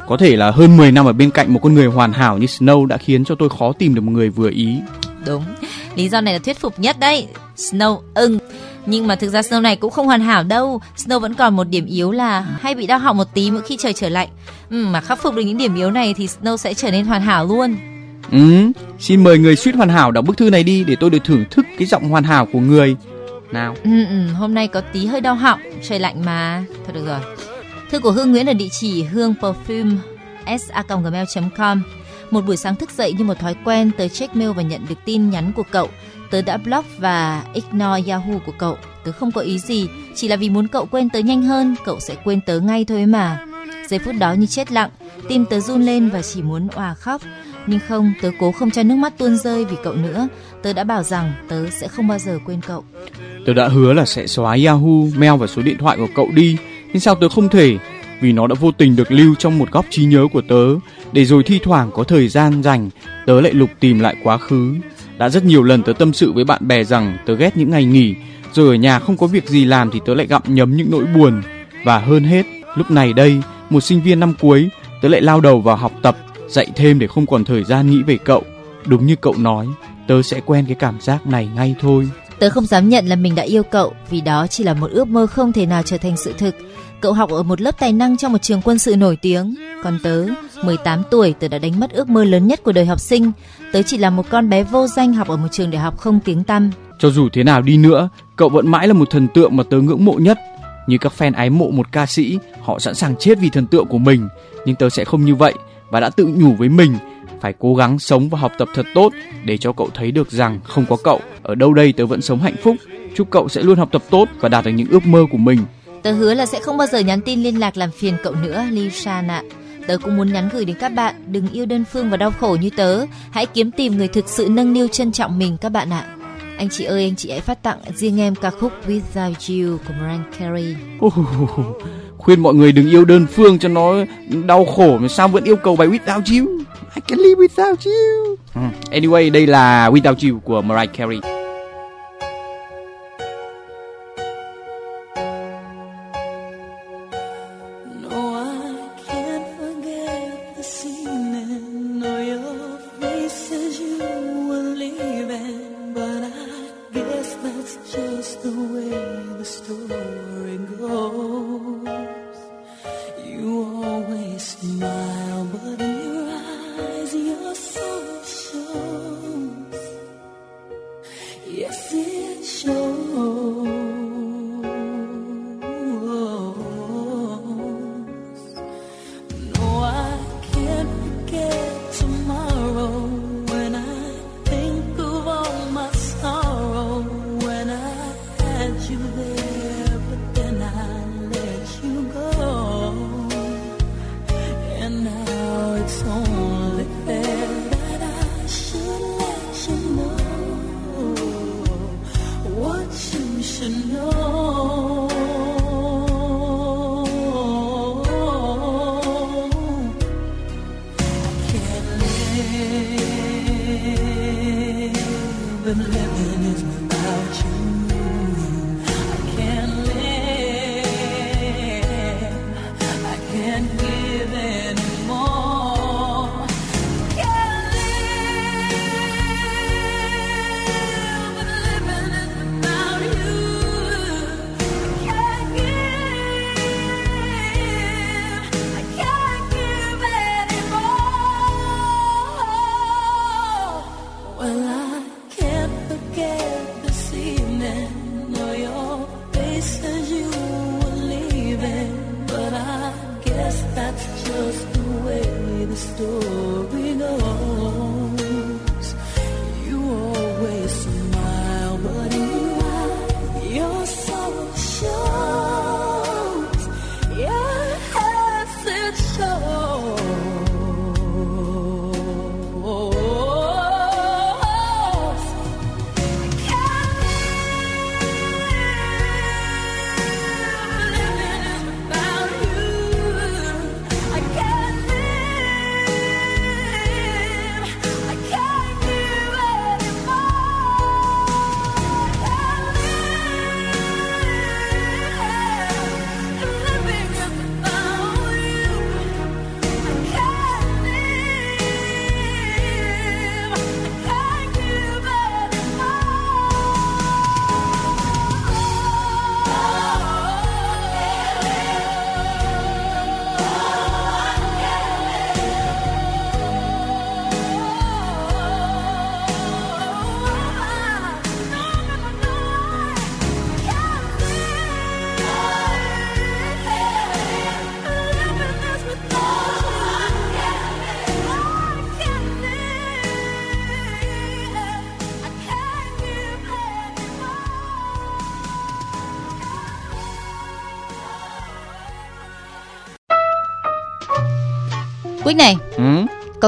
Có thể là hơn 10 năm ở bên cạnh một con người hoàn hảo như Snow đã khiến cho tôi khó tìm được một người vừa ý. Đúng, lý do này là thuyết phục nhất đấy. Snow ưng. Nhưng mà thực ra Snow này cũng không hoàn hảo đâu. Snow vẫn còn một điểm yếu là hay bị đau họng một tí mỗi khi trời trở lạnh. Ừ, mà khắc phục được những điểm yếu này thì Snow sẽ trở nên hoàn hảo luôn. Ừ, xin mời người suýt hoàn hảo đọc bức thư này đi để tôi được thưởng thức cái giọng hoàn hảo của người. Nào. Ừ, ừ, hôm nay có tí hơi đau họng, trời lạnh mà. Thôi được rồi. Thư của Hương Nguyễn ở địa chỉ hương perfume sa@gmail.com. Một buổi sáng thức dậy như một thói quen, tớ check mail và nhận được tin nhắn của cậu. Tớ đã block và ignore Yahoo của cậu. Tớ không có ý gì, chỉ là vì muốn cậu quên tớ nhanh hơn, cậu sẽ quên tớ ngay thôi mà. Giây phút đó như chết lặng, tim tớ run lên và chỉ muốn òa khóc. Nhưng không, tớ cố không cho nước mắt tuôn rơi vì cậu nữa. Tớ đã bảo rằng tớ sẽ không bao giờ quên cậu. Tớ đã hứa là sẽ xóa Yahoo, mail và số điện thoại của cậu đi, nhưng sao tớ không thể? Vì nó đã vô tình được lưu trong một góc trí nhớ của tớ, để rồi thi thoảng có thời gian rảnh, tớ lại lục tìm lại quá khứ. Đã rất nhiều lần tớ tâm sự với bạn bè rằng tớ ghét những ngày nghỉ, rồi ở nhà không có việc gì làm thì tớ lại gặm nhấm những nỗi buồn. Và hơn hết, lúc này đây, một sinh viên năm cuối, tớ lại lao đầu vào học tập, dạy thêm để không còn thời gian nghĩ về cậu. Đúng như cậu nói, tớ sẽ quen cái cảm giác này ngay thôi. Tớ không dám nhận là mình đã yêu cậu vì đó chỉ là một ước mơ không thể nào trở thành sự thực. Cậu học ở một lớp tài năng trong một trường quân sự nổi tiếng, còn tớ, 18 tuổi tớ đã đánh mất ước mơ lớn nhất của đời học sinh. Tớ chỉ là một con bé vô danh học ở một trường đại học không tiếng tăm. Cho dù thế nào đi nữa, cậu vẫn mãi là một thần tượng mà tớ ngưỡng mộ nhất. Như các fan ái mộ một ca sĩ, họ sẵn sàng chết vì thần tượng của mình, nhưng tớ sẽ không như vậy và đã tự nhủ với mình phải cố gắng sống và học tập thật tốt để cho cậu thấy được rằng không có cậu ở đâu đây tớ vẫn sống hạnh phúc. Chúc cậu sẽ luôn học tập tốt và đạt được những ước mơ của mình. Tớ hứa là sẽ không bao giờ nhắn tin liên lạc làm phiền cậu nữa, Lisan ạ. Tớ cũng muốn nhắn gửi đến các bạn, đừng yêu đơn phương và đau khổ như tớ. Hãy kiếm tìm người thực sự nâng niu trân trọng mình các bạn ạ. Anh chị ơi, anh chị hãy phát tặng riêng em ca khúc Without You của Mariah Carey. Khuyên mọi người đừng yêu đơn phương cho nó đau khổ mà sao vẫn yêu cầu bài Without You. I can live without you. Ừ, Anyway, đây là Without You của Mariah Carey.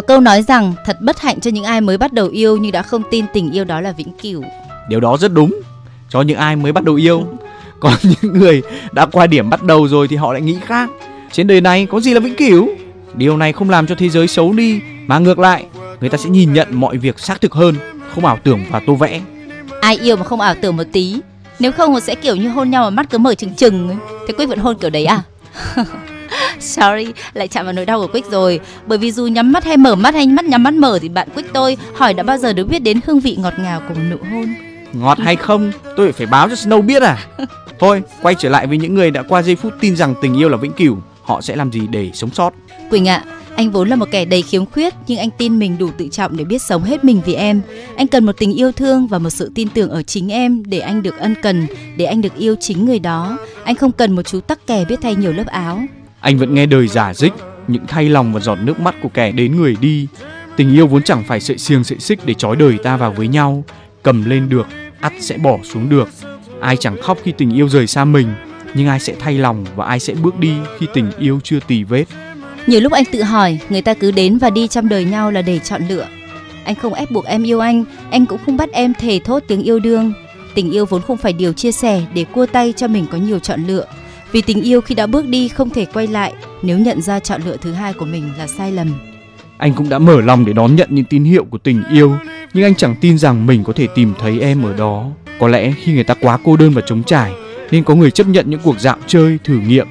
Có câu nói rằng thật bất hạnh cho những ai mới bắt đầu yêu nhưng đã không tin tình yêu đó là vĩnh cửu. Điều đó rất đúng cho những ai mới bắt đầu yêu. Còn <laughs> những người đã qua điểm bắt đầu rồi thì họ lại nghĩ khác. Trên đời này có gì là vĩnh cửu? Điều này không làm cho thế giới xấu đi mà ngược lại, người ta sẽ nhìn nhận mọi việc xác thực hơn, không ảo tưởng và tô vẽ. Ai yêu mà không ảo tưởng một tí Nếu không thì sẽ kiểu như hôn nhau mà mắt cứ mở trừng trừng. Thế Quyết vẫn hôn kiểu đấy à <laughs> Sorry, lại chạm vào nỗi đau của Quyết rồi Bởi vì dù nhắm mắt hay mở mắt hay mắt nhắm mắt mở Thì bạn Quyết tôi hỏi đã bao giờ được biết đến hương vị ngọt ngào của một nụ hôn Ngọt hay không, tôi phải báo cho Snow biết à? <laughs> Thôi, quay trở lại với những người đã qua giây phút tin rằng tình yêu là vĩnh cửu, họ sẽ làm gì để sống sót? Quỳnh ạ, anh vốn là một kẻ đầy khiếm khuyết nhưng anh tin mình đủ tự trọng để biết sống hết mình vì em. Anh cần một tình yêu thương và một sự tin tưởng ở chính em để anh được ân cần, để anh được yêu chính người đó. Anh không cần một chú tắc kè biết thay nhiều lớp áo. Anh vẫn nghe đời giả dích, những thay lòng và giọt nước mắt của kẻ đến người đi. Tình yêu vốn chẳng phải sợi xiềng sợi xích để trói đời ta vào với nhau. Cầm lên được, ắt sẽ bỏ xuống được. Ai chẳng khóc khi tình yêu rời xa mình, nhưng ai sẽ thay lòng và ai sẽ bước đi khi tình yêu chưa tì vết. Nhiều lúc anh tự hỏi, người ta cứ đến và đi trong đời nhau là để chọn lựa. Anh không ép buộc em yêu anh, anh cũng không bắt em thề thốt tiếng yêu đương. Tình yêu vốn không phải điều chia sẻ để cua tay cho mình có nhiều chọn lựa. Vì tình yêu khi đã bước đi không thể quay lại nếu nhận ra chọn lựa thứ hai của mình là sai lầm. Anh cũng đã mở lòng để đón nhận những tín hiệu của tình yêu, nhưng anh chẳng tin rằng mình có thể tìm thấy em ở đó. Có lẽ khi người ta quá cô đơn và trống trải, nên có người chấp nhận những cuộc dạo chơi, thử nghiệm,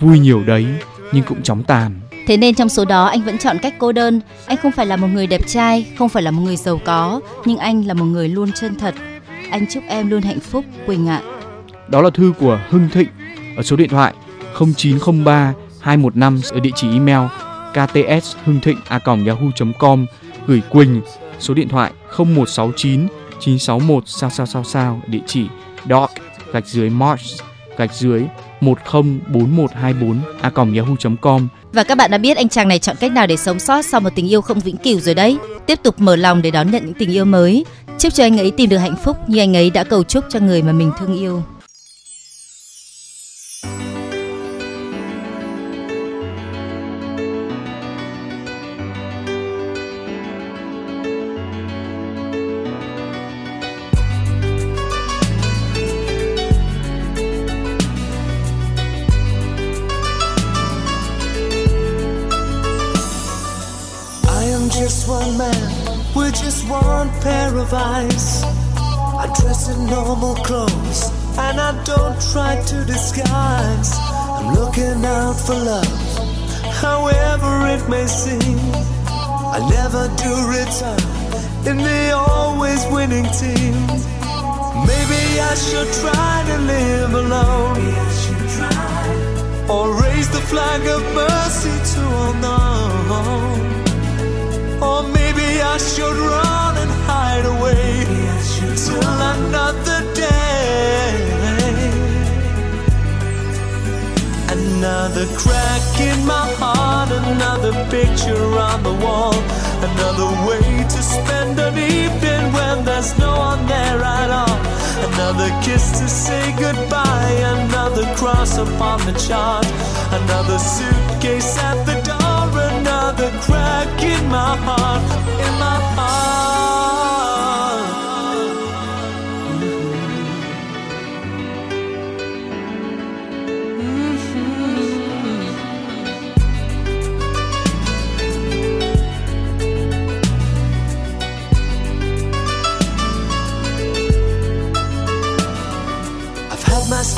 vui nhiều đấy, nhưng cũng chóng tàn. Thế nên trong số đó anh vẫn chọn cách cô đơn. Anh không phải là một người đẹp trai, không phải là một người giàu có, nhưng anh là một người luôn chân thật. Anh chúc em luôn hạnh phúc, Quỳnh ạ. Đó là thư của Hưng Thịnh ở số điện thoại 0903 215 ở địa chỉ email kts hưng thịnh a yahoo.com gửi Quỳnh, số điện thoại 0169 961 sao sao sao sao, địa chỉ doc gạch dưới march gạch dưới 104124 a yahoo.com Và các bạn đã biết anh chàng này chọn cách nào để sống sót sau một tình yêu không vĩnh cửu rồi đấy. Tiếp tục mở lòng để đón nhận những tình yêu mới. Chúc cho anh ấy tìm được hạnh phúc như anh ấy đã cầu chúc cho người mà mình thương yêu. For love, however it may seem. I never do return in the always winning team. Maybe I should try to live alone. Or raise the flag of mercy to unknown. Or maybe I should run another crack in my heart, another picture on the wall, another way to spend an evening when there's no one there at all. Another kiss to say goodbye, another cross upon the chart, another suitcase at the door, another crack in my heart, in my heart.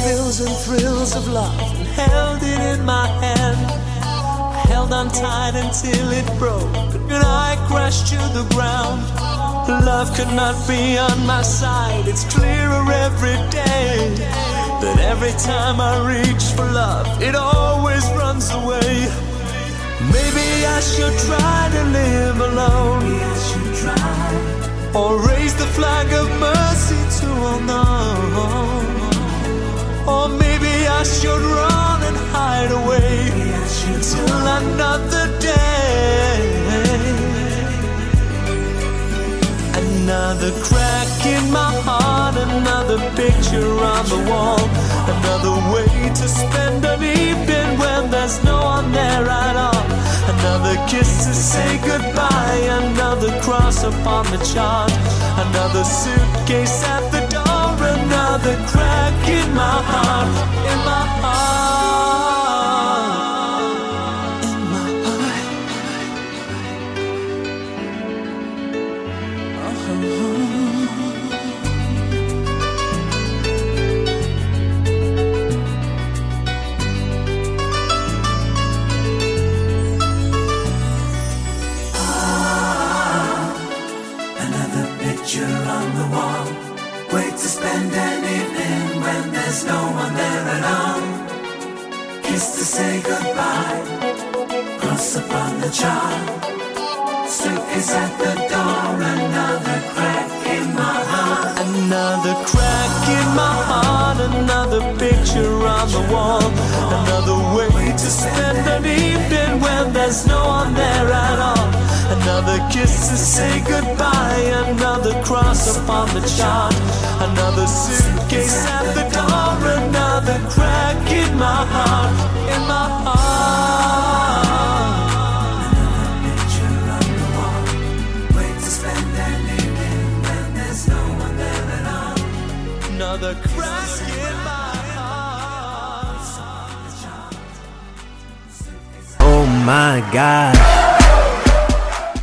Spills and thrills of love and held it in my hand. I held on tight until it broke and I crashed to the ground. Love could not be on my side, it's clearer every day. That every time I reach for love, it always runs away. Maybe I should try to live alone. Or raise the flag of mercy to all know. Or maybe I should run and hide away till another day. Another crack in my heart, another picture on the wall, another way to spend an evening when there's no one there at all. Another kiss to say goodbye, another cross upon the chart, another suitcase at the say goodbye. Cross upon the chart. is at the door. Another crack in my heart. Another crack in my heart. Another picture on the wall. Another way to spend an evening when there's no one there at all. Another kiss to say goodbye. Another cross upon the chart. Another suitcase at the door. Another crack in my heart. In my heart. Another crack in my heart. Oh my god.